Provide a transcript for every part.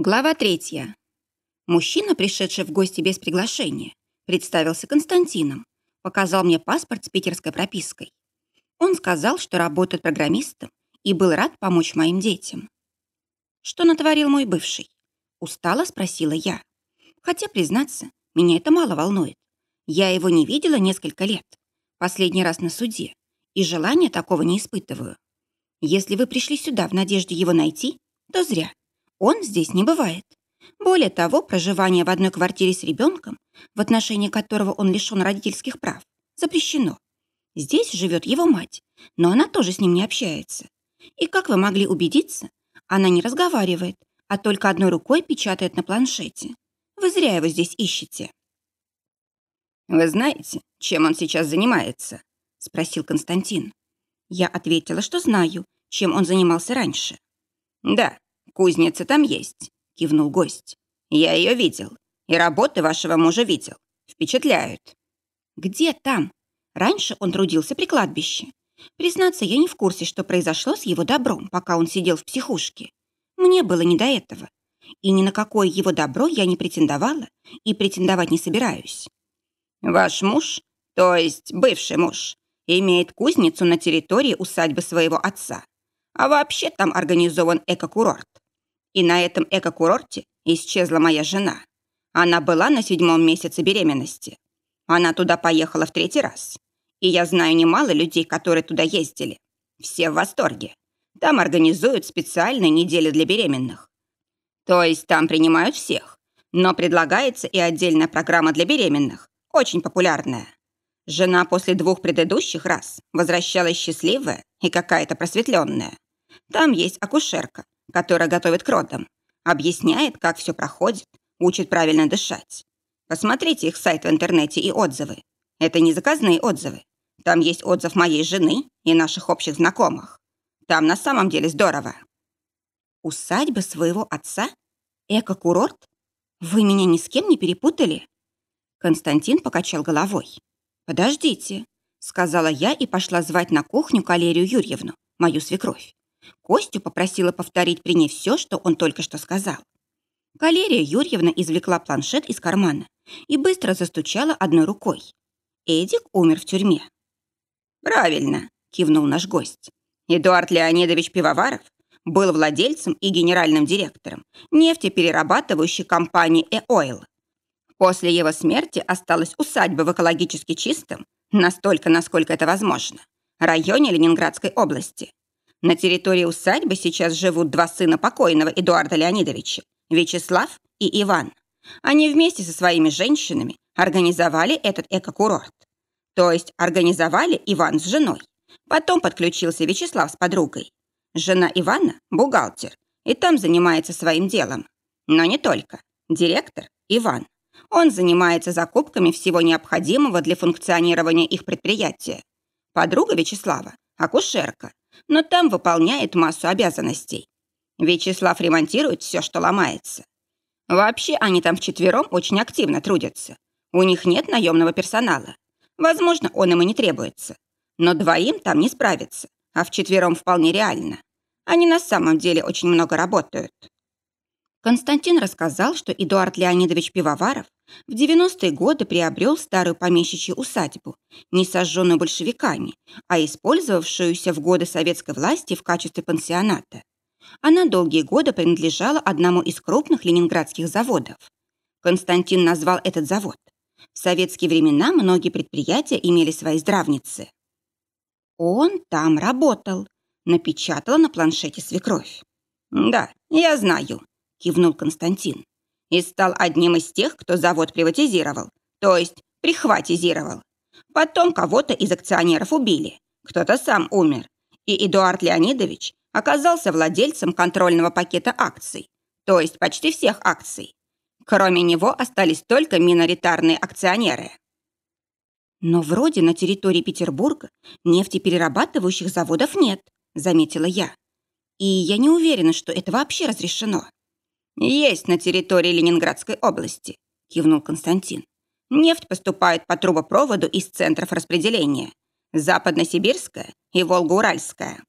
Глава третья. Мужчина, пришедший в гости без приглашения, представился Константином, показал мне паспорт с питерской пропиской. Он сказал, что работает программистом и был рад помочь моим детям. Что натворил мой бывший? Устало спросила я. Хотя, признаться, меня это мало волнует. Я его не видела несколько лет, последний раз на суде, и желания такого не испытываю. Если вы пришли сюда в надежде его найти, то зря. Он здесь не бывает. Более того, проживание в одной квартире с ребенком, в отношении которого он лишен родительских прав, запрещено. Здесь живет его мать, но она тоже с ним не общается. И как вы могли убедиться, она не разговаривает, а только одной рукой печатает на планшете. Вы зря его здесь ищете. «Вы знаете, чем он сейчас занимается?» — спросил Константин. Я ответила, что знаю, чем он занимался раньше. «Да, «Кузница там есть», — кивнул гость. «Я ее видел. И работы вашего мужа видел. Впечатляют». «Где там? Раньше он трудился при кладбище. Признаться, я не в курсе, что произошло с его добром, пока он сидел в психушке. Мне было не до этого. И ни на какое его добро я не претендовала и претендовать не собираюсь». «Ваш муж, то есть бывший муж, имеет кузницу на территории усадьбы своего отца. А вообще там организован экокурорт. И на этом эко-курорте исчезла моя жена. Она была на седьмом месяце беременности. Она туда поехала в третий раз. И я знаю немало людей, которые туда ездили. Все в восторге. Там организуют специальные недели для беременных. То есть там принимают всех. Но предлагается и отдельная программа для беременных, очень популярная. Жена после двух предыдущих раз возвращалась счастливая и какая-то просветленная. Там есть акушерка, которая готовит к родам. Объясняет, как все проходит, учит правильно дышать. Посмотрите их сайт в интернете и отзывы. Это не заказные отзывы. Там есть отзыв моей жены и наших общих знакомых. Там на самом деле здорово. Усадьба своего отца? Эко-курорт? Вы меня ни с кем не перепутали? Константин покачал головой. «Подождите», — сказала я и пошла звать на кухню Калерию Юрьевну, мою свекровь. Костю попросила повторить при ней все, что он только что сказал. Калерия Юрьевна извлекла планшет из кармана и быстро застучала одной рукой. Эдик умер в тюрьме. «Правильно», — кивнул наш гость. «Эдуард Леонидович Пивоваров был владельцем и генеральным директором нефтеперерабатывающей компании «Эойл». После его смерти осталась усадьба в экологически чистом, настолько, насколько это возможно, районе Ленинградской области. На территории усадьбы сейчас живут два сына покойного Эдуарда Леонидовича, Вячеслав и Иван. Они вместе со своими женщинами организовали этот экокурорт. То есть организовали Иван с женой. Потом подключился Вячеслав с подругой. Жена Ивана – бухгалтер, и там занимается своим делом. Но не только. Директор – Иван. Он занимается закупками всего необходимого для функционирования их предприятия. Подруга Вячеслава – акушерка, но там выполняет массу обязанностей. Вячеслав ремонтирует все, что ломается. Вообще, они там вчетвером очень активно трудятся. У них нет наемного персонала. Возможно, он им и не требуется. Но двоим там не справиться, а вчетвером вполне реально. Они на самом деле очень много работают. Константин рассказал, что Эдуард Леонидович Пивоваров в 90-е годы приобрел старую помещичью усадьбу, не сожженную большевиками, а использовавшуюся в годы советской власти в качестве пансионата. Она долгие годы принадлежала одному из крупных ленинградских заводов. Константин назвал этот завод. В советские времена многие предприятия имели свои здравницы. «Он там работал», — напечатала на планшете свекровь. «Да, я знаю», кивнул Константин. И стал одним из тех, кто завод приватизировал, то есть прихватизировал. Потом кого-то из акционеров убили, кто-то сам умер. И Эдуард Леонидович оказался владельцем контрольного пакета акций, то есть почти всех акций. Кроме него остались только миноритарные акционеры. Но вроде на территории Петербурга нефтеперерабатывающих заводов нет, заметила я. И я не уверена, что это вообще разрешено. «Есть на территории Ленинградской области», – кивнул Константин. «Нефть поступает по трубопроводу из центров распределения. Западносибирская и Волгоуральская».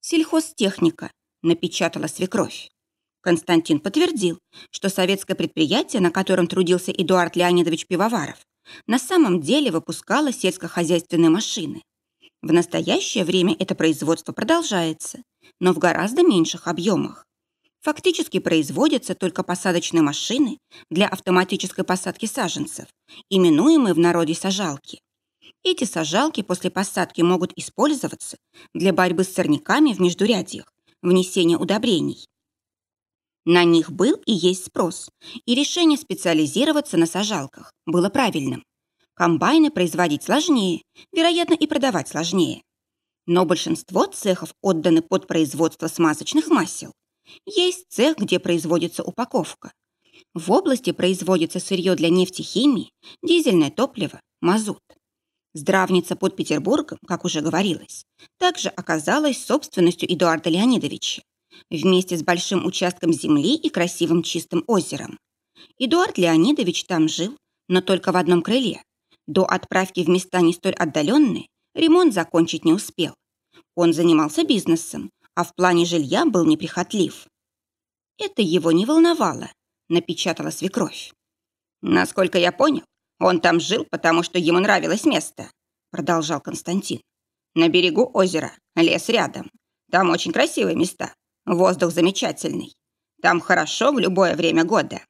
«Сельхозтехника», – напечатала свекровь. Константин подтвердил, что советское предприятие, на котором трудился Эдуард Леонидович Пивоваров, на самом деле выпускало сельскохозяйственные машины. В настоящее время это производство продолжается, но в гораздо меньших объемах. Фактически производятся только посадочные машины для автоматической посадки саженцев, именуемые в народе сажалки. Эти сажалки после посадки могут использоваться для борьбы с сорняками в междурядьях, внесения удобрений. На них был и есть спрос, и решение специализироваться на сажалках было правильным. Комбайны производить сложнее, вероятно, и продавать сложнее. Но большинство цехов отданы под производство смазочных масел. Есть цех, где производится упаковка. В области производится сырье для нефтехимии, дизельное топливо, мазут. Здравница под Петербургом, как уже говорилось, также оказалась собственностью Эдуарда Леонидовича вместе с большим участком земли и красивым чистым озером. Эдуард Леонидович там жил, но только в одном крыле. До отправки в места не столь отдаленные ремонт закончить не успел. Он занимался бизнесом, а в плане жилья был неприхотлив. Это его не волновало, напечатала свекровь. Насколько я понял, он там жил, потому что ему нравилось место, продолжал Константин. На берегу озера, лес рядом. Там очень красивые места. Воздух замечательный. Там хорошо в любое время года.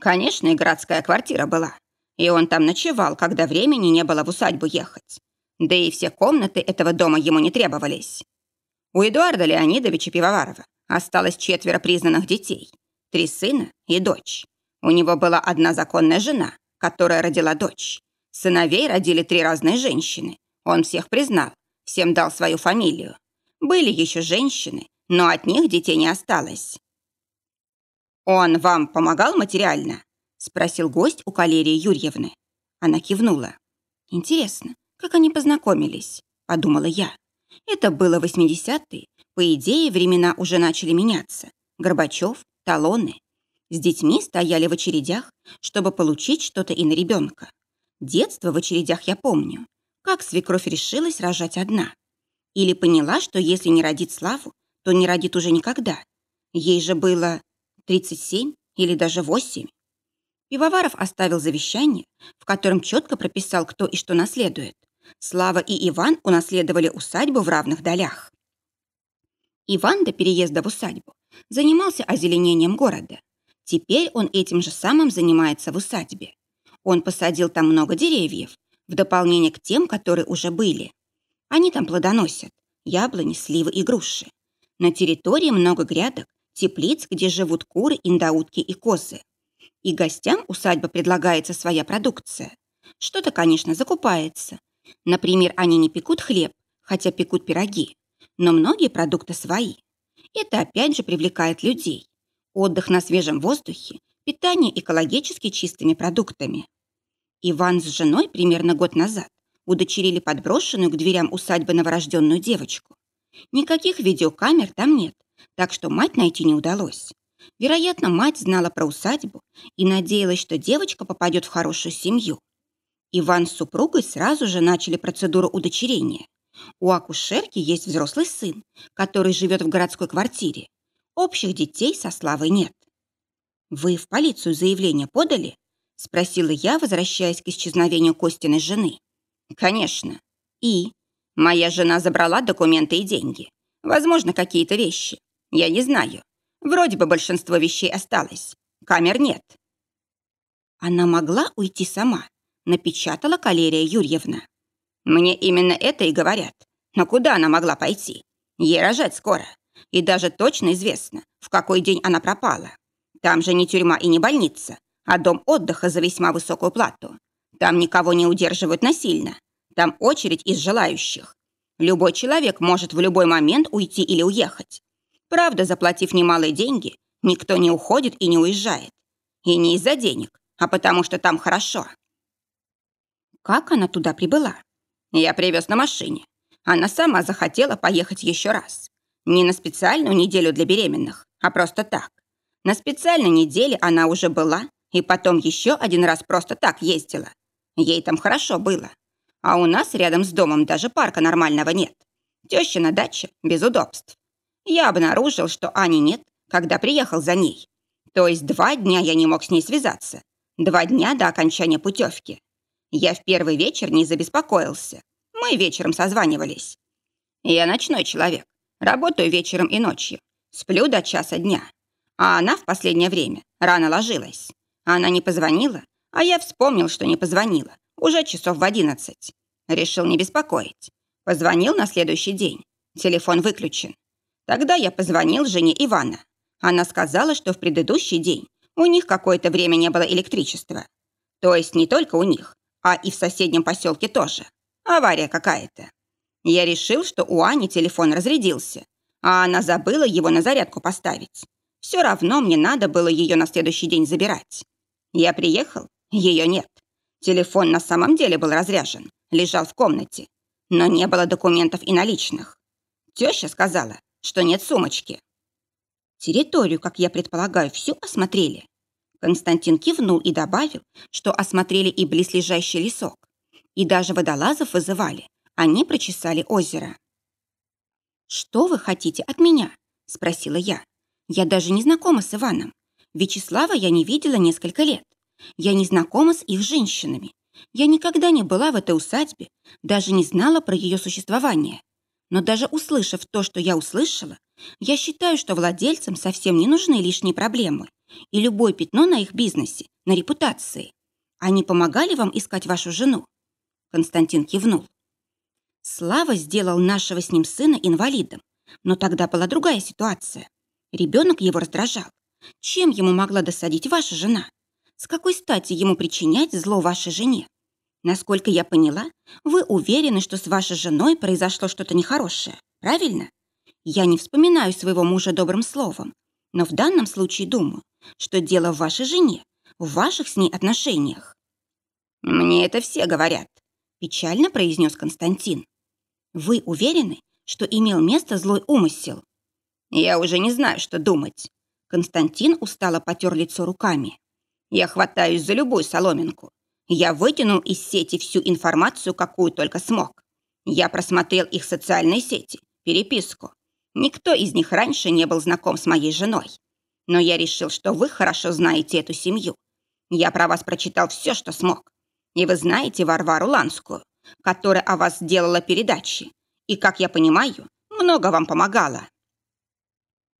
Конечно, и городская квартира была. И он там ночевал, когда времени не было в усадьбу ехать. Да и все комнаты этого дома ему не требовались. У Эдуарда Леонидовича Пивоварова осталось четверо признанных детей. Три сына и дочь. У него была одна законная жена, которая родила дочь. Сыновей родили три разные женщины. Он всех признал, всем дал свою фамилию. Были еще женщины, но от них детей не осталось. «Он вам помогал материально?» — спросил гость у Калерии Юрьевны. Она кивнула. «Интересно, как они познакомились?» — подумала я. Это было 80-е. По идее, времена уже начали меняться. Горбачев, талоны. С детьми стояли в очередях, чтобы получить что-то и на ребенка. Детство в очередях я помню. Как свекровь решилась рожать одна. Или поняла, что если не родит Славу, то не родит уже никогда. Ей же было 37 или даже 8. Пивоваров оставил завещание, в котором четко прописал, кто и что наследует. Слава и Иван унаследовали усадьбу в равных долях. Иван до переезда в усадьбу занимался озеленением города. Теперь он этим же самым занимается в усадьбе. Он посадил там много деревьев, в дополнение к тем, которые уже были. Они там плодоносят – яблони, сливы и груши. На территории много грядок, теплиц, где живут куры, индаутки и козы. И гостям усадьба предлагается своя продукция. Что-то, конечно, закупается. Например, они не пекут хлеб, хотя пекут пироги. Но многие продукты свои. Это опять же привлекает людей. Отдых на свежем воздухе, питание экологически чистыми продуктами. Иван с женой примерно год назад удочерили подброшенную к дверям усадьбы новорожденную девочку. Никаких видеокамер там нет, так что мать найти не удалось. Вероятно, мать знала про усадьбу и надеялась, что девочка попадет в хорошую семью. Иван с супругой сразу же начали процедуру удочерения. У акушерки есть взрослый сын, который живет в городской квартире. Общих детей со Славой нет. «Вы в полицию заявление подали?» – спросила я, возвращаясь к исчезновению Костиной жены. «Конечно. И Моя жена забрала документы и деньги. Возможно, какие-то вещи. Я не знаю. Вроде бы большинство вещей осталось. Камер нет. Она могла уйти сама, напечатала Калерия Юрьевна. Мне именно это и говорят. Но куда она могла пойти? Ей рожать скоро. И даже точно известно, в какой день она пропала. Там же не тюрьма и не больница, а дом отдыха за весьма высокую плату. Там никого не удерживают насильно. Там очередь из желающих. Любой человек может в любой момент уйти или уехать. Правда, заплатив немалые деньги, никто не уходит и не уезжает. И не из-за денег, а потому что там хорошо. Как она туда прибыла? Я привез на машине. Она сама захотела поехать еще раз. Не на специальную неделю для беременных, а просто так. На специальной неделе она уже была, и потом еще один раз просто так ездила. Ей там хорошо было. А у нас рядом с домом даже парка нормального нет. Теща на даче без удобств. Я обнаружил, что Ани нет, когда приехал за ней. То есть два дня я не мог с ней связаться. Два дня до окончания путевки. Я в первый вечер не забеспокоился. Мы вечером созванивались. Я ночной человек. Работаю вечером и ночью. Сплю до часа дня. А она в последнее время рано ложилась. Она не позвонила, а я вспомнил, что не позвонила. Уже часов в одиннадцать. Решил не беспокоить. Позвонил на следующий день. Телефон выключен. Тогда я позвонил жене Ивана. Она сказала, что в предыдущий день у них какое-то время не было электричества. То есть не только у них, а и в соседнем поселке тоже. Авария какая-то. Я решил, что у Ани телефон разрядился, а она забыла его на зарядку поставить. Все равно мне надо было ее на следующий день забирать. Я приехал, ее нет. Телефон на самом деле был разряжен, лежал в комнате, но не было документов и наличных. Теща сказала, что нет сумочки. Территорию, как я предполагаю, всю осмотрели. Константин кивнул и добавил, что осмотрели и близлежащий лесок. И даже водолазов вызывали. Они прочесали озеро. «Что вы хотите от меня?» – спросила я. «Я даже не знакома с Иваном. Вячеслава я не видела несколько лет. Я не знакома с их женщинами. Я никогда не была в этой усадьбе, даже не знала про ее существование. Но даже услышав то, что я услышала, я считаю, что владельцам совсем не нужны лишние проблемы и любое пятно на их бизнесе, на репутации. Они помогали вам искать вашу жену?» Константин кивнул. Слава сделал нашего с ним сына инвалидом, но тогда была другая ситуация. Ребенок его раздражал. Чем ему могла досадить ваша жена? С какой стати ему причинять зло вашей жене? Насколько я поняла, вы уверены, что с вашей женой произошло что-то нехорошее, правильно? Я не вспоминаю своего мужа добрым словом, но в данном случае думаю, что дело в вашей жене, в ваших с ней отношениях. «Мне это все говорят», – печально произнес Константин. «Вы уверены, что имел место злой умысел?» «Я уже не знаю, что думать». Константин устало потер лицо руками. «Я хватаюсь за любую соломинку. Я вытянул из сети всю информацию, какую только смог. Я просмотрел их социальные сети, переписку. Никто из них раньше не был знаком с моей женой. Но я решил, что вы хорошо знаете эту семью. Я про вас прочитал все, что смог. И вы знаете Варвару Ланскую, которая о вас сделала передачи. И, как я понимаю, много вам помогала.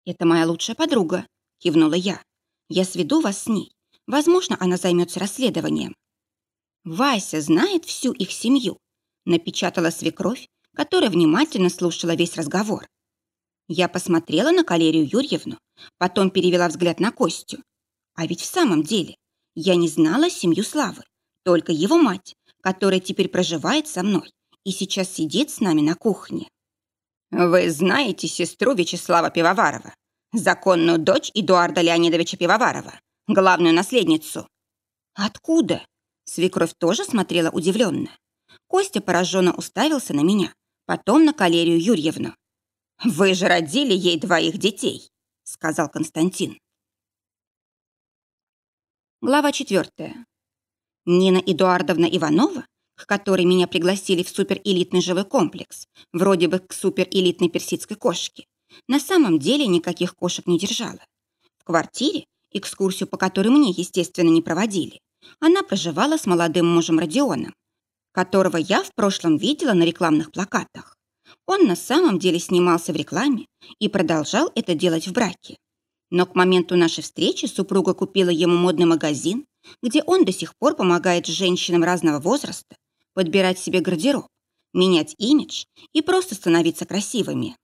«Это моя лучшая подруга», — кивнула я. «Я сведу вас с ней. Возможно, она займется расследованием». «Вася знает всю их семью», — напечатала свекровь, которая внимательно слушала весь разговор. Я посмотрела на Калерию Юрьевну, потом перевела взгляд на Костю. А ведь в самом деле я не знала семью Славы, только его мать, которая теперь проживает со мной и сейчас сидит с нами на кухне. «Вы знаете сестру Вячеслава Пивоварова, законную дочь Эдуарда Леонидовича Пивоварова, главную наследницу?» «Откуда?» Свекровь тоже смотрела удивленно. Костя пораженно уставился на меня, потом на Калерию Юрьевну. «Вы же родили ей двоих детей», — сказал Константин. Глава четвертая. Нина Эдуардовна Иванова, к которой меня пригласили в суперэлитный жилой комплекс, вроде бы к суперэлитной персидской кошке, на самом деле никаких кошек не держала. В квартире, экскурсию по которой мне, естественно, не проводили, она проживала с молодым мужем Родионом, которого я в прошлом видела на рекламных плакатах. Он на самом деле снимался в рекламе и продолжал это делать в браке. Но к моменту нашей встречи супруга купила ему модный магазин, где он до сих пор помогает женщинам разного возраста подбирать себе гардероб, менять имидж и просто становиться красивыми.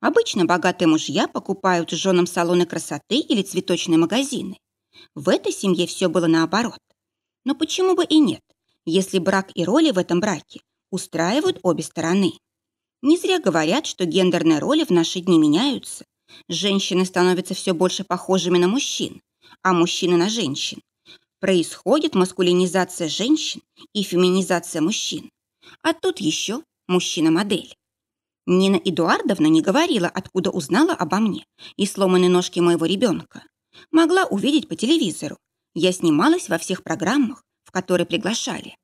Обычно богатые мужья покупают женам салоны красоты или цветочные магазины. В этой семье все было наоборот. Но почему бы и нет, если брак и роли в этом браке устраивают обе стороны? Не зря говорят, что гендерные роли в наши дни меняются. Женщины становятся все больше похожими на мужчин, а мужчины на женщин. Происходит маскулинизация женщин и феминизация мужчин. А тут еще мужчина-модель. Нина Эдуардовна не говорила, откуда узнала обо мне и сломанной ножке моего ребенка. Могла увидеть по телевизору. Я снималась во всех программах, в которые приглашали.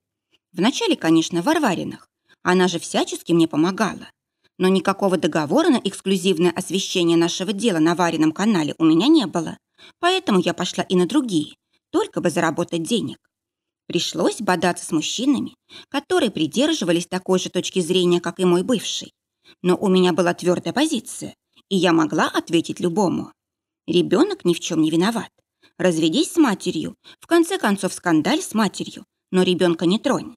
Вначале, конечно, в Варваринах, она же всячески мне помогала. Но никакого договора на эксклюзивное освещение нашего дела на Варином канале у меня не было, поэтому я пошла и на другие, только бы заработать денег. Пришлось бодаться с мужчинами, которые придерживались такой же точки зрения, как и мой бывший. Но у меня была твердая позиция, и я могла ответить любому. Ребенок ни в чем не виноват. Разведись с матерью, в конце концов скандаль с матерью, но ребенка не тронь.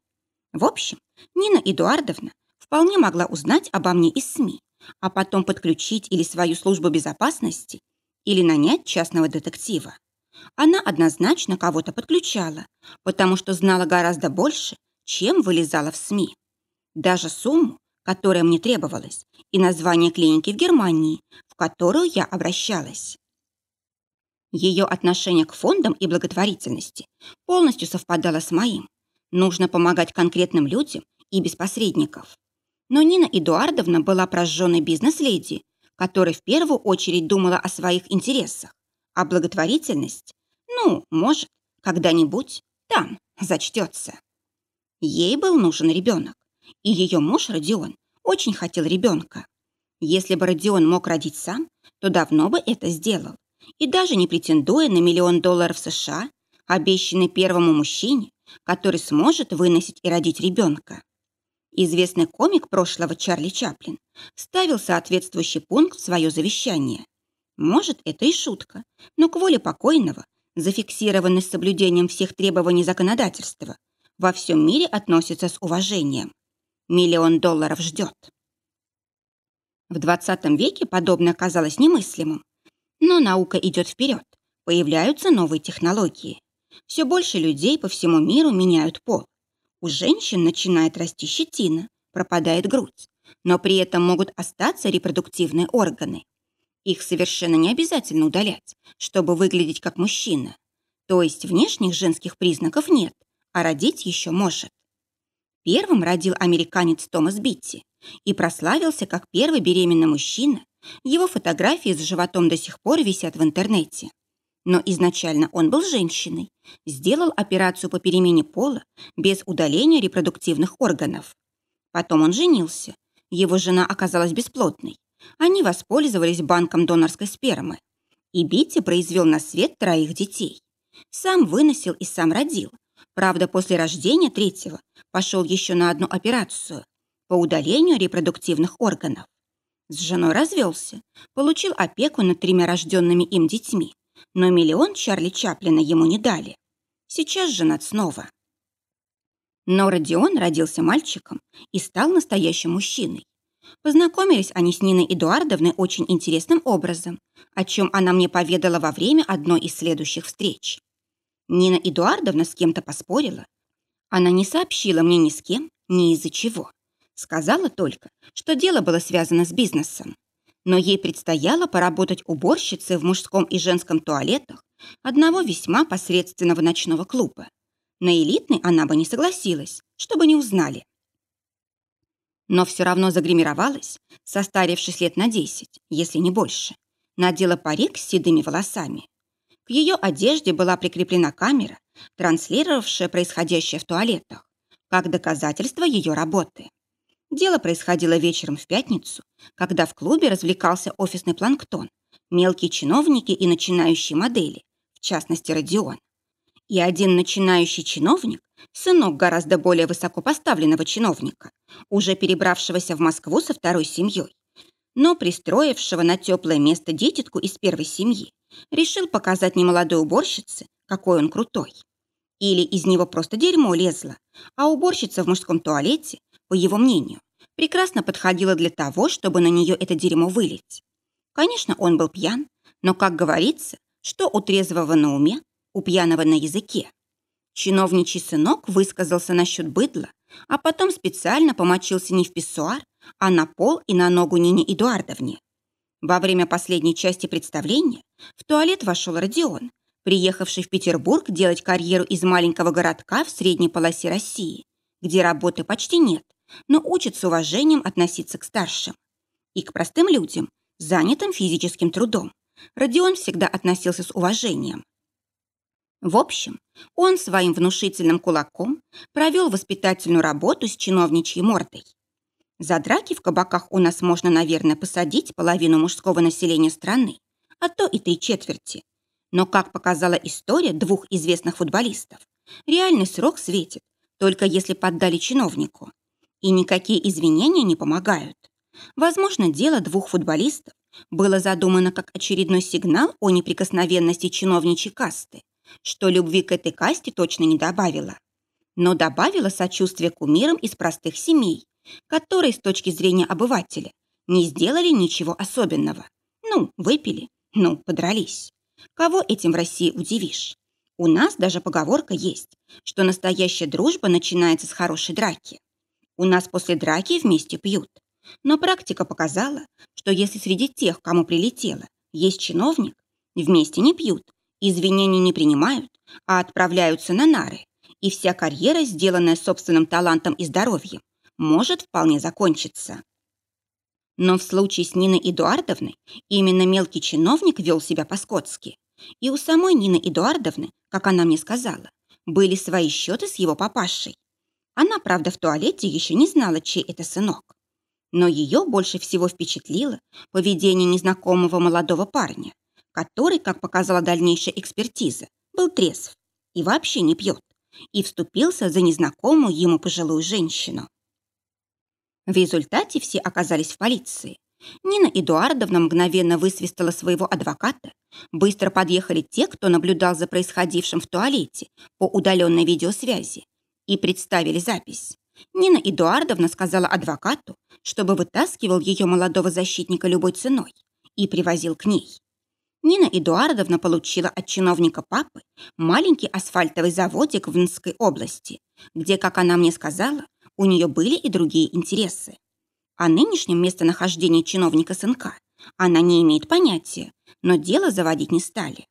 В общем, Нина Эдуардовна вполне могла узнать обо мне из СМИ, а потом подключить или свою службу безопасности, или нанять частного детектива. Она однозначно кого-то подключала, потому что знала гораздо больше, чем вылезала в СМИ. Даже сумму, которая мне требовалась, и название клиники в Германии, в которую я обращалась. Ее отношение к фондам и благотворительности полностью совпадало с моим. Нужно помогать конкретным людям и без посредников. Но Нина Эдуардовна была прожженной бизнес-леди, которая в первую очередь думала о своих интересах. А благотворительность? Ну, может, когда-нибудь там зачтется. Ей был нужен ребенок, и ее муж Родион очень хотел ребенка. Если бы Родион мог родить сам, то давно бы это сделал. И даже не претендуя на миллион долларов США, обещанный первому мужчине, который сможет выносить и родить ребенка. Известный комик прошлого Чарли Чаплин ставил соответствующий пункт в свое завещание. Может, это и шутка, но к воле покойного, зафиксированной с соблюдением всех требований законодательства, во всем мире относится с уважением. Миллион долларов ждет. В 20 веке подобное казалось немыслимым. Но наука идет вперед, появляются новые технологии. Все больше людей по всему миру меняют пол. У женщин начинает расти щетина, пропадает грудь, но при этом могут остаться репродуктивные органы. Их совершенно не обязательно удалять, чтобы выглядеть как мужчина. То есть внешних женских признаков нет, а родить еще может. Первым родил американец Томас Битти и прославился как первый беременный мужчина. Его фотографии с животом до сих пор висят в интернете. Но изначально он был женщиной, сделал операцию по перемене пола без удаления репродуктивных органов. Потом он женился. Его жена оказалась бесплодной, они воспользовались банком донорской спермы. И Битти произвел на свет троих детей. Сам выносил и сам родил. Правда, после рождения третьего пошел еще на одну операцию по удалению репродуктивных органов. С женой развелся, получил опеку над тремя рожденными им детьми, но миллион Чарли Чаплина ему не дали. Сейчас женат снова. Но Родион родился мальчиком и стал настоящим мужчиной. Познакомились они с Ниной Эдуардовной очень интересным образом, о чем она мне поведала во время одной из следующих встреч. Нина Эдуардовна с кем-то поспорила. Она не сообщила мне ни с кем, ни из-за чего. Сказала только, что дело было связано с бизнесом. Но ей предстояло поработать уборщицей в мужском и женском туалетах одного весьма посредственного ночного клуба. На элитный она бы не согласилась, чтобы не узнали но все равно загримировалась, состарившись лет на десять, если не больше. Надела парик с седыми волосами. К ее одежде была прикреплена камера, транслировавшая происходящее в туалетах, как доказательство ее работы. Дело происходило вечером в пятницу, когда в клубе развлекался офисный планктон, мелкие чиновники и начинающие модели, в частности Родион. И один начинающий чиновник сынок гораздо более высокопоставленного чиновника, уже перебравшегося в Москву со второй семьей, но пристроившего на теплое место дитятку из первой семьи, решил показать немолодой уборщице, какой он крутой. Или из него просто дерьмо лезло, а уборщица в мужском туалете, по его мнению, прекрасно подходила для того, чтобы на нее это дерьмо вылить. Конечно, он был пьян, но, как говорится, что у трезвого на уме, у пьяного на языке. Чиновничий сынок высказался насчет быдла, а потом специально помочился не в писсуар, а на пол и на ногу Нине Эдуардовне. Во время последней части представления в туалет вошел Родион, приехавший в Петербург делать карьеру из маленького городка в средней полосе России, где работы почти нет, но учат с уважением относиться к старшим. И к простым людям, занятым физическим трудом. Родион всегда относился с уважением. В общем, он своим внушительным кулаком провел воспитательную работу с чиновничьей мордой. За драки в кабаках у нас можно, наверное, посадить половину мужского населения страны, а то и три четверти. Но, как показала история двух известных футболистов, реальный срок светит, только если поддали чиновнику. И никакие извинения не помогают. Возможно, дело двух футболистов было задумано как очередной сигнал о неприкосновенности чиновничьей касты, что любви к этой касте точно не добавило. Но добавило сочувствие кумирам из простых семей, которые с точки зрения обывателя не сделали ничего особенного. Ну, выпили, ну, подрались. Кого этим в России удивишь? У нас даже поговорка есть, что настоящая дружба начинается с хорошей драки. У нас после драки вместе пьют. Но практика показала, что если среди тех, кому прилетело, есть чиновник, вместе не пьют, извинений не принимают, а отправляются на нары, и вся карьера, сделанная собственным талантом и здоровьем, может вполне закончиться. Но в случае с Ниной Эдуардовной именно мелкий чиновник вел себя по-скотски. И у самой Нины Эдуардовны, как она мне сказала, были свои счеты с его папашей. Она, правда, в туалете еще не знала, чей это сынок. Но ее больше всего впечатлило поведение незнакомого молодого парня, который, как показала дальнейшая экспертиза, был трезв и вообще не пьет, и вступился за незнакомую ему пожилую женщину. В результате все оказались в полиции. Нина Эдуардовна мгновенно высвистала своего адвоката. Быстро подъехали те, кто наблюдал за происходившим в туалете по удаленной видеосвязи, и представили запись. Нина Эдуардовна сказала адвокату, чтобы вытаскивал ее молодого защитника любой ценой и привозил к ней. Нина Эдуардовна получила от чиновника папы маленький асфальтовый заводик в Нской области, где, как она мне сказала, у нее были и другие интересы. О нынешнем местонахождении чиновника сынка она не имеет понятия, но дело заводить не стали.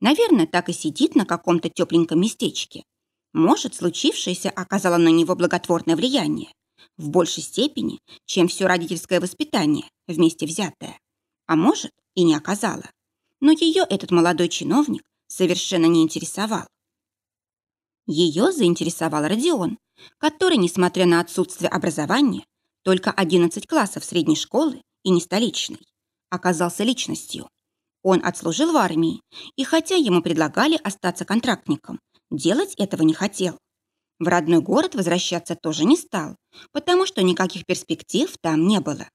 Наверное, так и сидит на каком-то тепленьком местечке. Может, случившееся оказало на него благотворное влияние. В большей степени, чем все родительское воспитание, вместе взятое. А может, и не оказало. Но ее этот молодой чиновник совершенно не интересовал. Ее заинтересовал Родион, который, несмотря на отсутствие образования, только 11 классов средней школы и не столичной, оказался личностью. Он отслужил в армии, и хотя ему предлагали остаться контрактником, делать этого не хотел. В родной город возвращаться тоже не стал, потому что никаких перспектив там не было.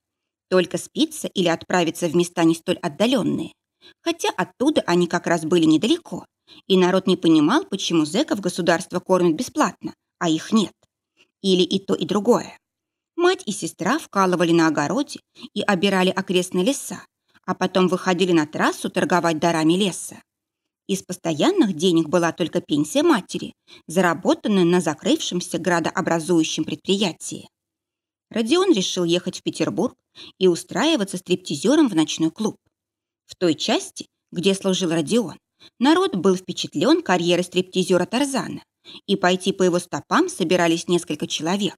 Только спиться или отправиться в места не столь отдаленные. Хотя оттуда они как раз были недалеко, и народ не понимал, почему зэков государство кормит бесплатно, а их нет. Или и то, и другое. Мать и сестра вкалывали на огороде и обирали окрестные леса, а потом выходили на трассу торговать дарами леса. Из постоянных денег была только пенсия матери, заработанная на закрывшемся градообразующем предприятии. Родион решил ехать в Петербург и устраиваться стриптизером в ночной клуб. В той части, где служил Родион, народ был впечатлен карьерой стриптизера Тарзана и пойти по его стопам собирались несколько человек.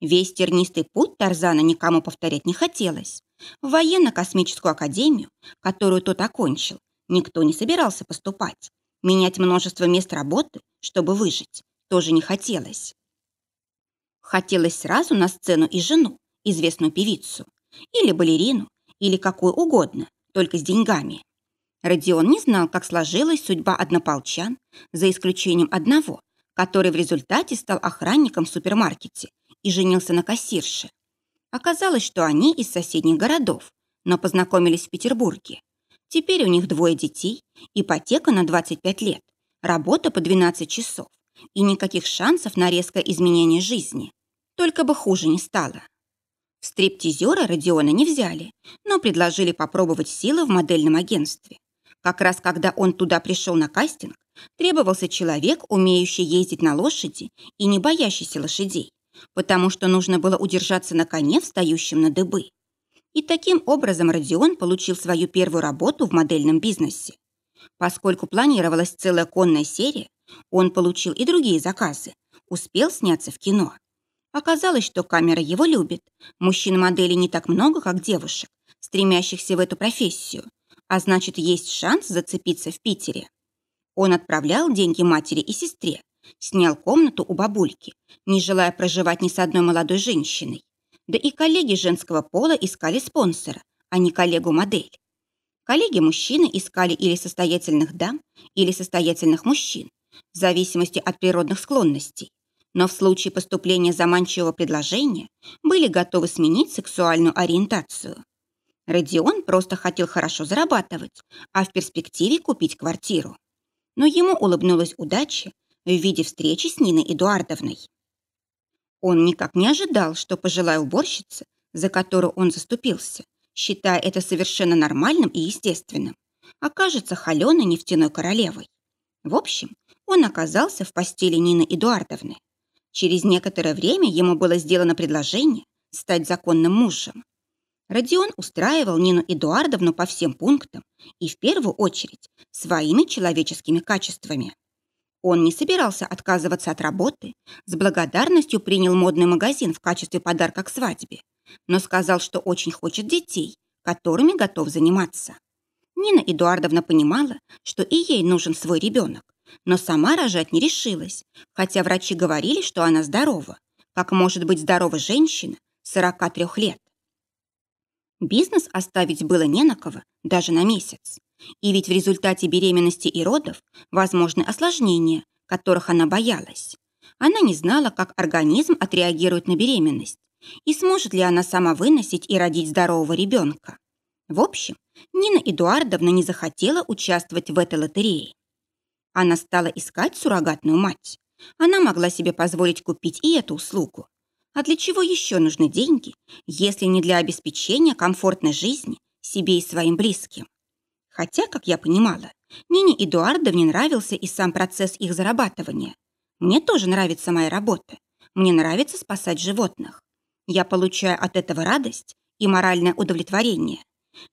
Весь тернистый путь Тарзана никому повторять не хотелось. В военно-космическую академию, которую тот окончил, никто не собирался поступать. Менять множество мест работы, чтобы выжить, тоже не хотелось. Хотелось сразу на сцену и жену, известную певицу, или балерину, или какую угодно, только с деньгами. Родион не знал, как сложилась судьба однополчан, за исключением одного, который в результате стал охранником в супермаркете и женился на кассирше. Оказалось, что они из соседних городов, но познакомились в Петербурге. Теперь у них двое детей, ипотека на 25 лет, работа по 12 часов и никаких шансов на резкое изменение жизни. Только бы хуже не стало. В стриптизера Родиона не взяли, но предложили попробовать силы в модельном агентстве. Как раз когда он туда пришел на кастинг, требовался человек, умеющий ездить на лошади и не боящийся лошадей, потому что нужно было удержаться на коне, встающем на дыбы. И таким образом Родион получил свою первую работу в модельном бизнесе. Поскольку планировалась целая конная серия, он получил и другие заказы, успел сняться в кино. Оказалось, что камера его любит. Мужчин-моделей не так много, как девушек, стремящихся в эту профессию, а значит, есть шанс зацепиться в Питере. Он отправлял деньги матери и сестре, снял комнату у бабульки, не желая проживать ни с одной молодой женщиной. Да и коллеги женского пола искали спонсора, а не коллегу-модель. Коллеги-мужчины искали или состоятельных дам, или состоятельных мужчин, в зависимости от природных склонностей. Но в случае поступления заманчивого предложения были готовы сменить сексуальную ориентацию. Родион просто хотел хорошо зарабатывать, а в перспективе купить квартиру. Но ему улыбнулась удача в виде встречи с Ниной Эдуардовной. Он никак не ожидал, что пожилая уборщица, за которую он заступился, считая это совершенно нормальным и естественным, окажется холеной нефтяной королевой. В общем, он оказался в постели Нины Эдуардовны. Через некоторое время ему было сделано предложение стать законным мужем. Родион устраивал Нину Эдуардовну по всем пунктам и в первую очередь своими человеческими качествами. Он не собирался отказываться от работы, с благодарностью принял модный магазин в качестве подарка к свадьбе, но сказал, что очень хочет детей, которыми готов заниматься. Нина Эдуардовна понимала, что и ей нужен свой ребенок, но сама рожать не решилась, хотя врачи говорили, что она здорова, как может быть здорова женщина 43 лет. Бизнес оставить было не на кого, даже на месяц. И ведь в результате беременности и родов возможны осложнения, которых она боялась. Она не знала, как организм отреагирует на беременность, и сможет ли она сама выносить и родить здорового ребенка. В общем, Нина Эдуардовна не захотела участвовать в этой лотерее. Она стала искать суррогатную мать. Она могла себе позволить купить и эту услугу. А для чего еще нужны деньги, если не для обеспечения комфортной жизни себе и своим близким? Хотя, как я понимала, Нине Эдуардовне нравился и сам процесс их зарабатывания. Мне тоже нравится моя работа. Мне нравится спасать животных. Я получаю от этого радость и моральное удовлетворение.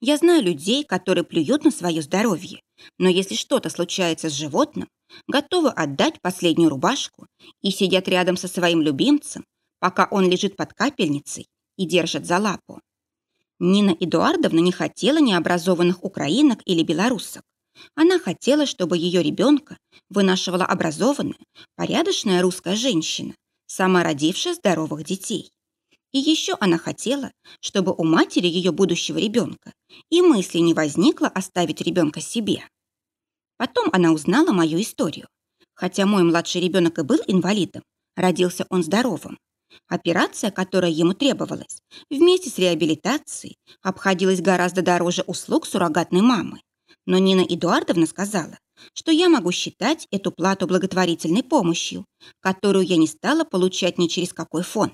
Я знаю людей, которые плюют на свое здоровье, но если что-то случается с животным, готовы отдать последнюю рубашку и сидят рядом со своим любимцем, пока он лежит под капельницей и держит за лапу. Нина Эдуардовна не хотела необразованных украинок или белорусок. Она хотела, чтобы ее ребенка вынашивала образованная, порядочная русская женщина, сама родившая здоровых детей. И еще она хотела, чтобы у матери ее будущего ребенка и мысли не возникло оставить ребенка себе. Потом она узнала мою историю. Хотя мой младший ребенок и был инвалидом, родился он здоровым. Операция, которая ему требовалась, вместе с реабилитацией обходилась гораздо дороже услуг суррогатной мамы. Но Нина Эдуардовна сказала, что я могу считать эту плату благотворительной помощью, которую я не стала получать ни через какой фонд.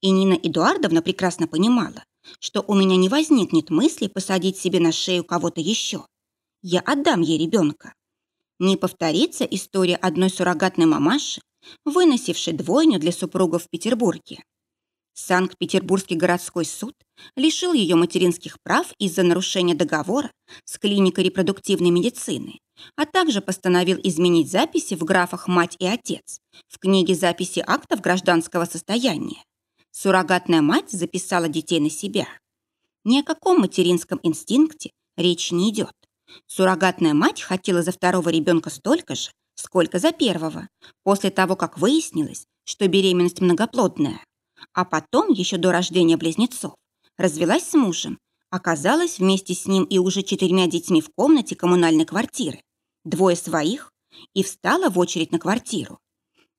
И Нина Эдуардовна прекрасно понимала, что у меня не возникнет мысли посадить себе на шею кого-то еще. Я отдам ей ребенка. Не повторится история одной суррогатной мамаши, выносившей двойню для супругов в Петербурге. Санкт-Петербургский городской суд лишил ее материнских прав из-за нарушения договора с клиникой репродуктивной медицины, а также постановил изменить записи в графах «мать» и «отец» в книге записи актов гражданского состояния. Суррогатная мать записала детей на себя. Ни о каком материнском инстинкте речи не идет. Суррогатная мать хотела за второго ребенка столько же, сколько за первого, после того, как выяснилось, что беременность многоплодная. А потом, еще до рождения близнецов, развелась с мужем, оказалась вместе с ним и уже четырьмя детьми в комнате коммунальной квартиры, двое своих, и встала в очередь на квартиру.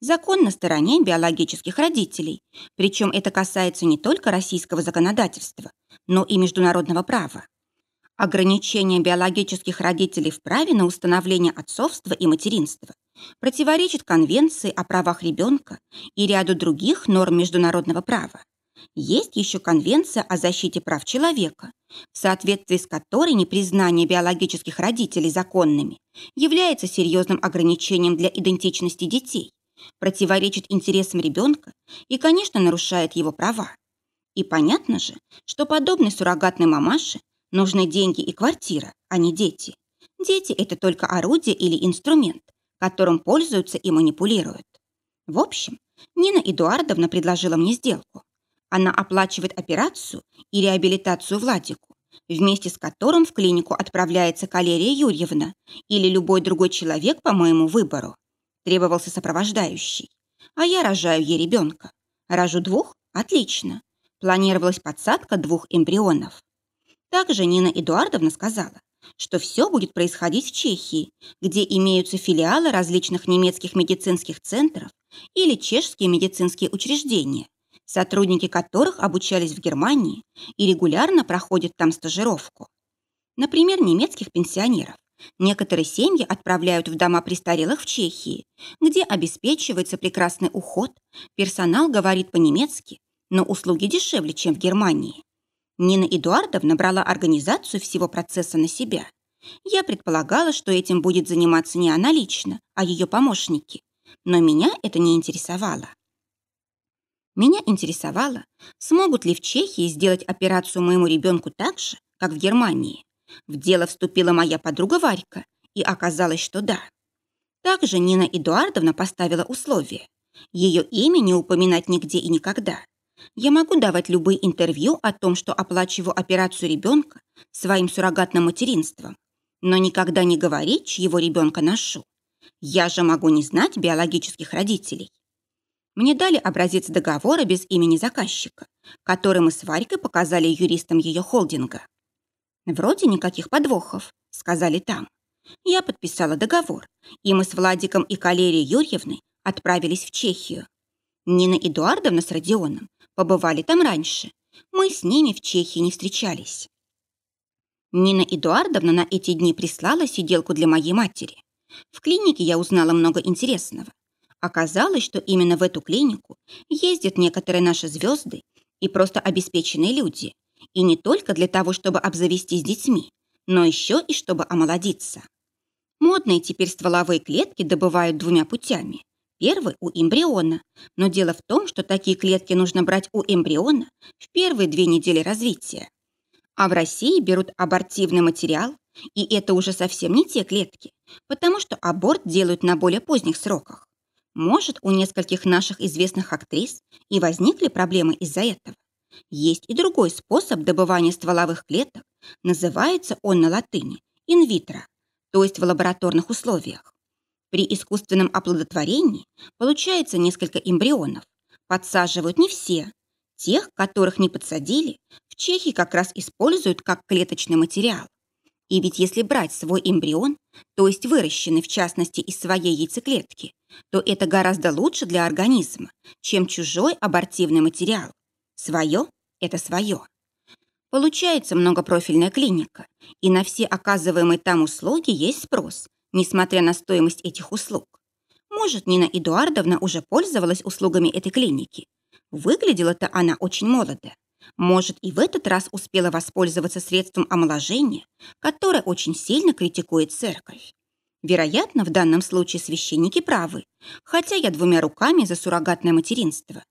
Закон на стороне биологических родителей, причем это касается не только российского законодательства, но и международного права. Ограничение биологических родителей в праве на установление отцовства и материнства противоречит Конвенции о правах ребенка и ряду других норм международного права. Есть еще Конвенция о защите прав человека, в соответствии с которой непризнание биологических родителей законными является серьезным ограничением для идентичности детей противоречит интересам ребенка и, конечно, нарушает его права. И понятно же, что подобной суррогатной мамаше нужны деньги и квартира, а не дети. Дети – это только орудие или инструмент, которым пользуются и манипулируют. В общем, Нина Эдуардовна предложила мне сделку. Она оплачивает операцию и реабилитацию Владику, вместе с которым в клинику отправляется Калерия Юрьевна или любой другой человек по моему выбору. Требовался сопровождающий. А я рожаю ей ребенка. Рожу двух? Отлично. Планировалась подсадка двух эмбрионов. Также Нина Эдуардовна сказала, что все будет происходить в Чехии, где имеются филиалы различных немецких медицинских центров или чешские медицинские учреждения, сотрудники которых обучались в Германии и регулярно проходят там стажировку. Например, немецких пенсионеров. Некоторые семьи отправляют в дома престарелых в Чехии, где обеспечивается прекрасный уход, персонал говорит по-немецки, но услуги дешевле, чем в Германии. Нина Эдуардовна брала организацию всего процесса на себя. Я предполагала, что этим будет заниматься не она лично, а ее помощники. Но меня это не интересовало. Меня интересовало, смогут ли в Чехии сделать операцию моему ребенку так же, как в Германии. В дело вступила моя подруга Варька, и оказалось, что да. Также Нина Эдуардовна поставила условие. Ее имя не упоминать нигде и никогда. Я могу давать любые интервью о том, что оплачиваю операцию ребенка своим суррогатным материнством, но никогда не говорить, чьего ребенка ношу. Я же могу не знать биологических родителей. Мне дали образец договора без имени заказчика, который мы с Варькой показали юристам ее холдинга. «Вроде никаких подвохов», — сказали там. Я подписала договор, и мы с Владиком и Калерией Юрьевной отправились в Чехию. Нина Эдуардовна с Родионом побывали там раньше. Мы с ними в Чехии не встречались. Нина Эдуардовна на эти дни прислала сиделку для моей матери. В клинике я узнала много интересного. Оказалось, что именно в эту клинику ездят некоторые наши звезды и просто обеспеченные люди. И не только для того, чтобы обзавестись детьми, но еще и чтобы омолодиться. Модные теперь стволовые клетки добывают двумя путями. Первый у эмбриона. Но дело в том, что такие клетки нужно брать у эмбриона в первые две недели развития. А в России берут абортивный материал, и это уже совсем не те клетки, потому что аборт делают на более поздних сроках. Может, у нескольких наших известных актрис и возникли проблемы из-за этого. Есть и другой способ добывания стволовых клеток, называется он на латыни инвитро, то есть в лабораторных условиях. При искусственном оплодотворении получается несколько эмбрионов. Подсаживают не все. Тех, которых не подсадили, в Чехии как раз используют как клеточный материал. И ведь если брать свой эмбрион, то есть выращенный в частности из своей яйцеклетки, то это гораздо лучше для организма, чем чужой абортивный материал. Свое – это свое. Получается многопрофильная клиника, и на все оказываемые там услуги есть спрос, несмотря на стоимость этих услуг. Может, Нина Эдуардовна уже пользовалась услугами этой клиники. Выглядела-то она очень молодо. Может, и в этот раз успела воспользоваться средством омоложения, которое очень сильно критикует церковь. Вероятно, в данном случае священники правы, хотя я двумя руками за суррогатное материнство.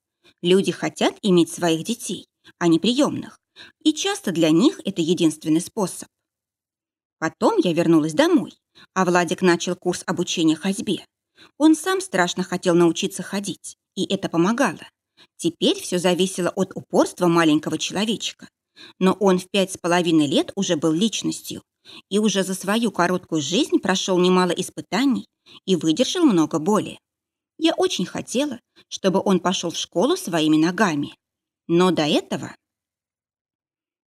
Люди хотят иметь своих детей, а не приемных, и часто для них это единственный способ. Потом я вернулась домой, а Владик начал курс обучения ходьбе. Он сам страшно хотел научиться ходить, и это помогало. Теперь все зависело от упорства маленького человечка. Но он в пять с половиной лет уже был личностью и уже за свою короткую жизнь прошел немало испытаний и выдержал много боли. Я очень хотела, чтобы он пошел в школу своими ногами. Но до этого...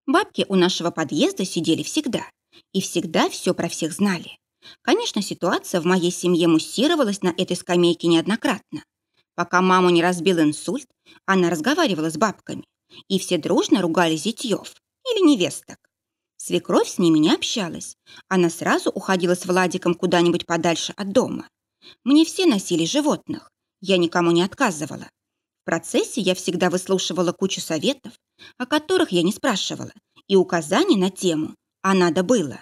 Бабки у нашего подъезда сидели всегда, и всегда все про всех знали. Конечно, ситуация в моей семье муссировалась на этой скамейке неоднократно. Пока маму не разбил инсульт, она разговаривала с бабками, и все дружно ругали зятьев или невесток. Свекровь с ними не общалась. Она сразу уходила с Владиком куда-нибудь подальше от дома. Мне все носили животных. Я никому не отказывала. В процессе я всегда выслушивала кучу советов, о которых я не спрашивала, и указаний на тему «а надо было».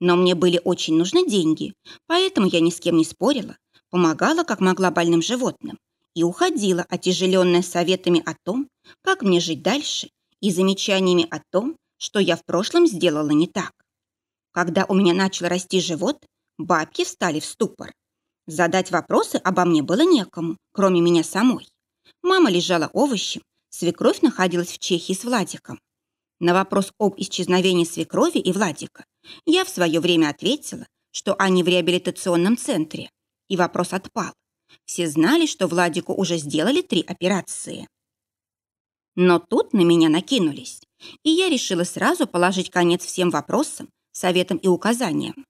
Но мне были очень нужны деньги, поэтому я ни с кем не спорила, помогала как могла больным животным и уходила, отяжеленная советами о том, как мне жить дальше и замечаниями о том, что я в прошлом сделала не так. Когда у меня начал расти живот, бабки встали в ступор. Задать вопросы обо мне было некому, кроме меня самой. Мама лежала овощем, свекровь находилась в Чехии с Владиком. На вопрос об исчезновении свекрови и Владика я в свое время ответила, что они в реабилитационном центре, и вопрос отпал. Все знали, что Владику уже сделали три операции. Но тут на меня накинулись, и я решила сразу положить конец всем вопросам, советам и указаниям.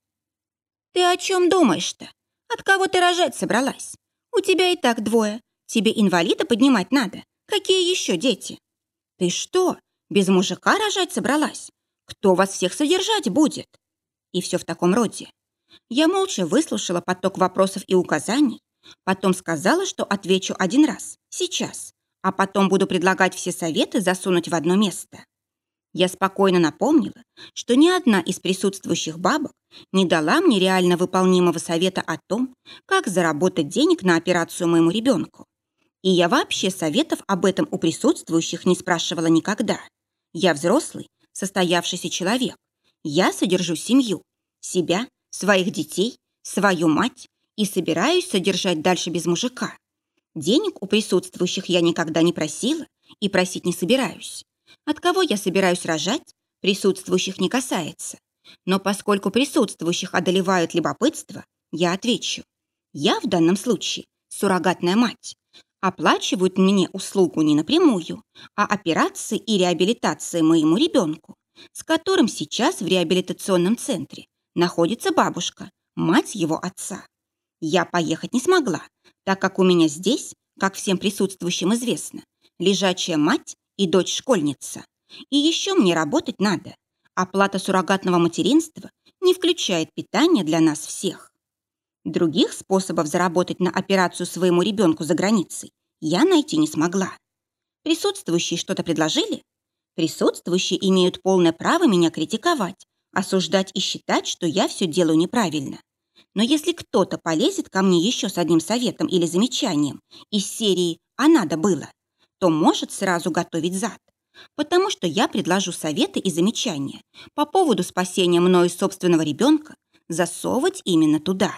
«Ты о чем думаешь-то? От кого ты рожать собралась? У тебя и так двое. Тебе инвалида поднимать надо. Какие еще дети? Ты что, без мужика рожать собралась? Кто вас всех содержать будет?» И все в таком роде. Я молча выслушала поток вопросов и указаний, потом сказала, что отвечу один раз, сейчас, а потом буду предлагать все советы засунуть в одно место. Я спокойно напомнила, что ни одна из присутствующих бабок не дала мне реально выполнимого совета о том, как заработать денег на операцию моему ребенку. И я вообще советов об этом у присутствующих не спрашивала никогда. Я взрослый, состоявшийся человек. Я содержу семью, себя, своих детей, свою мать и собираюсь содержать дальше без мужика. Денег у присутствующих я никогда не просила и просить не собираюсь. От кого я собираюсь рожать, присутствующих не касается. Но поскольку присутствующих одолевают любопытство, я отвечу. Я в данном случае суррогатная мать. Оплачивают мне услугу не напрямую, а операции и реабилитации моему ребенку, с которым сейчас в реабилитационном центре находится бабушка, мать его отца. Я поехать не смогла, так как у меня здесь, как всем присутствующим известно, лежачая мать и дочь-школьница. И еще мне работать надо. Оплата суррогатного материнства не включает питание для нас всех. Других способов заработать на операцию своему ребенку за границей я найти не смогла. Присутствующие что-то предложили? Присутствующие имеют полное право меня критиковать, осуждать и считать, что я все делаю неправильно. Но если кто-то полезет ко мне еще с одним советом или замечанием из серии «А надо было», то может сразу готовить зад. Потому что я предложу советы и замечания по поводу спасения мною собственного ребенка засовывать именно туда.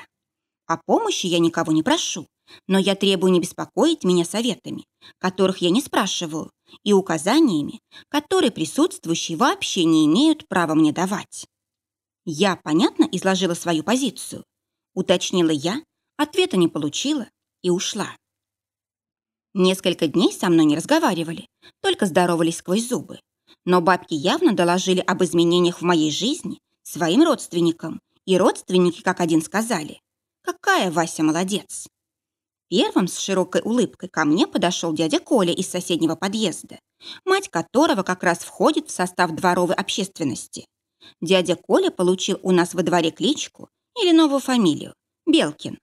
О помощи я никого не прошу, но я требую не беспокоить меня советами, которых я не спрашиваю, и указаниями, которые присутствующие вообще не имеют права мне давать. Я понятно изложила свою позицию, уточнила я, ответа не получила и ушла. Несколько дней со мной не разговаривали, только здоровались сквозь зубы. Но бабки явно доложили об изменениях в моей жизни своим родственникам, и родственники, как один сказали, «Какая Вася молодец!» Первым с широкой улыбкой ко мне подошел дядя Коля из соседнего подъезда, мать которого как раз входит в состав дворовой общественности. Дядя Коля получил у нас во дворе кличку или новую фамилию – Белкин.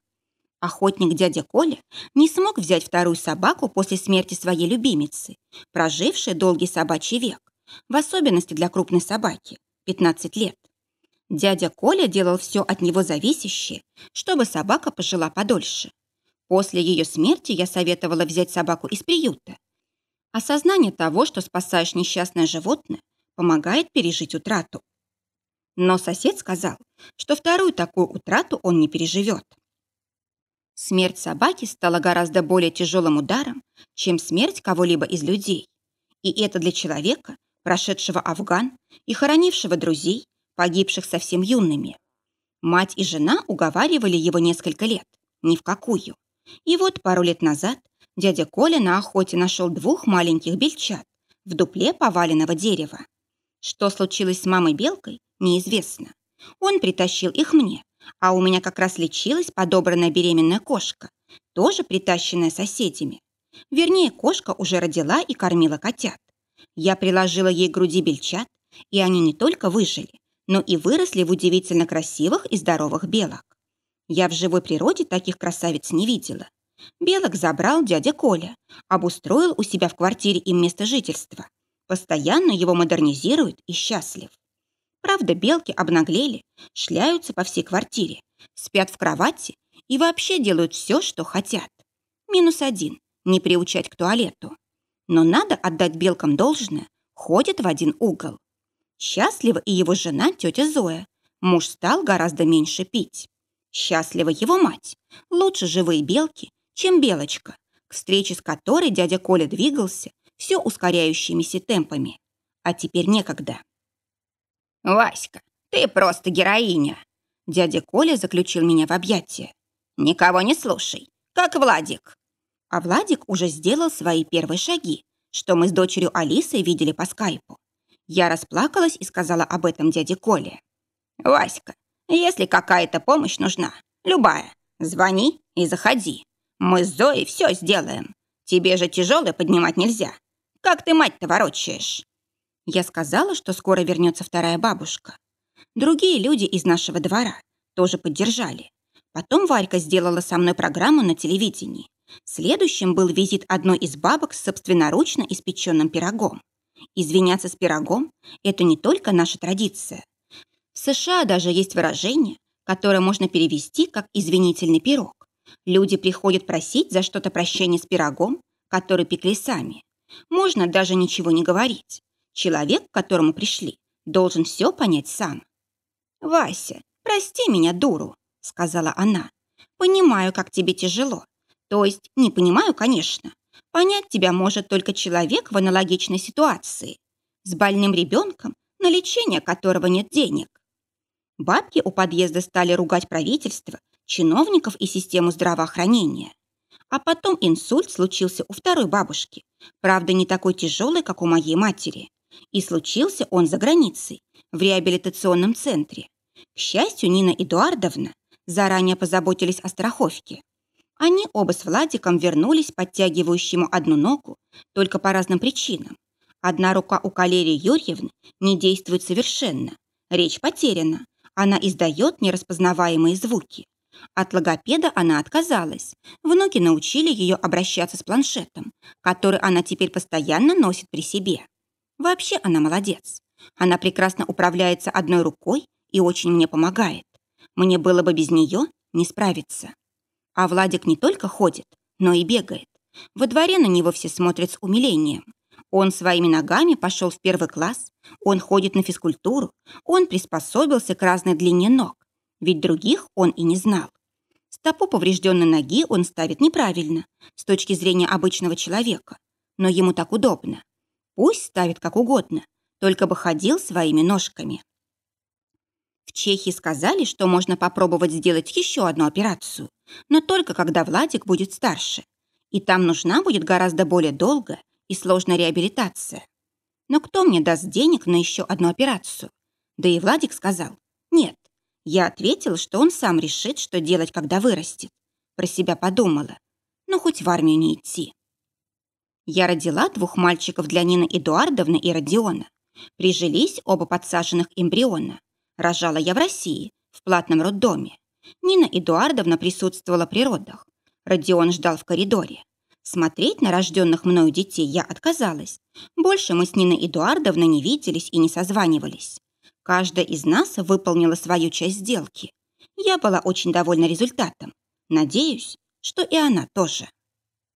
Охотник дядя Коля не смог взять вторую собаку после смерти своей любимицы, прожившей долгий собачий век, в особенности для крупной собаки – 15 лет. Дядя Коля делал все от него зависящее, чтобы собака пожила подольше. После ее смерти я советовала взять собаку из приюта. Осознание того, что спасаешь несчастное животное, помогает пережить утрату. Но сосед сказал, что вторую такую утрату он не переживет. Смерть собаки стала гораздо более тяжелым ударом, чем смерть кого-либо из людей. И это для человека, прошедшего Афган и хоронившего друзей, погибших совсем юными. Мать и жена уговаривали его несколько лет, ни в какую. И вот пару лет назад дядя Коля на охоте нашел двух маленьких бельчат в дупле поваленного дерева. Что случилось с мамой Белкой, неизвестно. Он притащил их мне, а у меня как раз лечилась подобранная беременная кошка, тоже притащенная соседями. Вернее, кошка уже родила и кормила котят. Я приложила ей к груди бельчат, и они не только выжили, но и выросли в удивительно красивых и здоровых белок. Я в живой природе таких красавиц не видела. Белок забрал дядя Коля, обустроил у себя в квартире им место жительства. Постоянно его модернизирует и счастлив. Правда, белки обнаглели, шляются по всей квартире, спят в кровати и вообще делают все, что хотят. Минус один – не приучать к туалету. Но надо отдать белкам должное, ходят в один угол. Счастлива и его жена тетя Зоя. Муж стал гораздо меньше пить. Счастлива его мать. Лучше живые белки, чем белочка, к встрече с которой дядя Коля двигался все ускоряющимися темпами. А теперь некогда. «Васька, ты просто героиня!» Дядя Коля заключил меня в объятия. «Никого не слушай, как Владик!» А Владик уже сделал свои первые шаги, что мы с дочерью Алисой видели по скайпу. Я расплакалась и сказала об этом дяде Коле. «Васька, если какая-то помощь нужна, любая, звони и заходи. Мы с Зоей все сделаем. Тебе же тяжелое поднимать нельзя. Как ты мать-то ворочаешь?» Я сказала, что скоро вернется вторая бабушка. Другие люди из нашего двора тоже поддержали. Потом Варька сделала со мной программу на телевидении. Следующим был визит одной из бабок с собственноручно испеченным пирогом. Извиняться с пирогом – это не только наша традиция. В США даже есть выражение, которое можно перевести как «извинительный пирог». Люди приходят просить за что-то прощения с пирогом, который пекли сами. Можно даже ничего не говорить. Человек, к которому пришли, должен все понять сам. «Вася, прости меня, дуру», — сказала она. «Понимаю, как тебе тяжело. То есть не понимаю, конечно. Понять тебя может только человек в аналогичной ситуации. С больным ребенком, на лечение которого нет денег. Бабки у подъезда стали ругать правительство, чиновников и систему здравоохранения. А потом инсульт случился у второй бабушки. Правда, не такой тяжелый, как у моей матери. И случился он за границей, в реабилитационном центре. К счастью, Нина Эдуардовна заранее позаботились о страховке. Они оба с Владиком вернулись подтягивающему одну ногу, только по разным причинам. Одна рука у Калерии Юрьевны не действует совершенно. Речь потеряна. Она издает нераспознаваемые звуки. От логопеда она отказалась. Внуки научили ее обращаться с планшетом, который она теперь постоянно носит при себе. Вообще она молодец. Она прекрасно управляется одной рукой и очень мне помогает. Мне было бы без нее не справиться. А Владик не только ходит, но и бегает. Во дворе на него все смотрят с умилением. Он своими ногами пошел в первый класс, он ходит на физкультуру, он приспособился к разной длине ног, ведь других он и не знал. Стопу поврежденной ноги он ставит неправильно, с точки зрения обычного человека, но ему так удобно. Пусть ставит как угодно, только бы ходил своими ножками. В Чехии сказали, что можно попробовать сделать еще одну операцию, но только когда Владик будет старше. И там нужна будет гораздо более долгая и сложная реабилитация. Но кто мне даст денег на еще одну операцию? Да и Владик сказал, нет. Я ответила, что он сам решит, что делать, когда вырастет. Про себя подумала. Ну, хоть в армию не идти. Я родила двух мальчиков для Нины Эдуардовны и Родиона. Прижились оба подсаженных эмбриона. Рожала я в России, в платном роддоме. Нина Эдуардовна присутствовала при родах. Родион ждал в коридоре. Смотреть на рожденных мною детей я отказалась. Больше мы с Ниной Эдуардовной не виделись и не созванивались. Каждая из нас выполнила свою часть сделки. Я была очень довольна результатом. Надеюсь, что и она тоже.